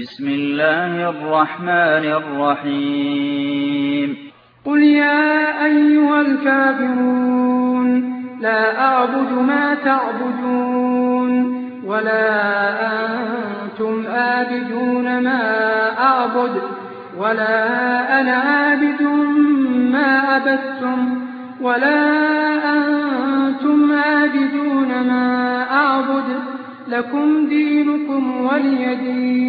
بسم الله الرحمن الرحيم. قل يا أيها الكافرون لا أعبد ما تعبدون ولا أنتم آبدون ما أعبد ولا أنا عابد ما عبدتم ولا أنتم عابدون ما أعبد لكم دينكم ولي دين.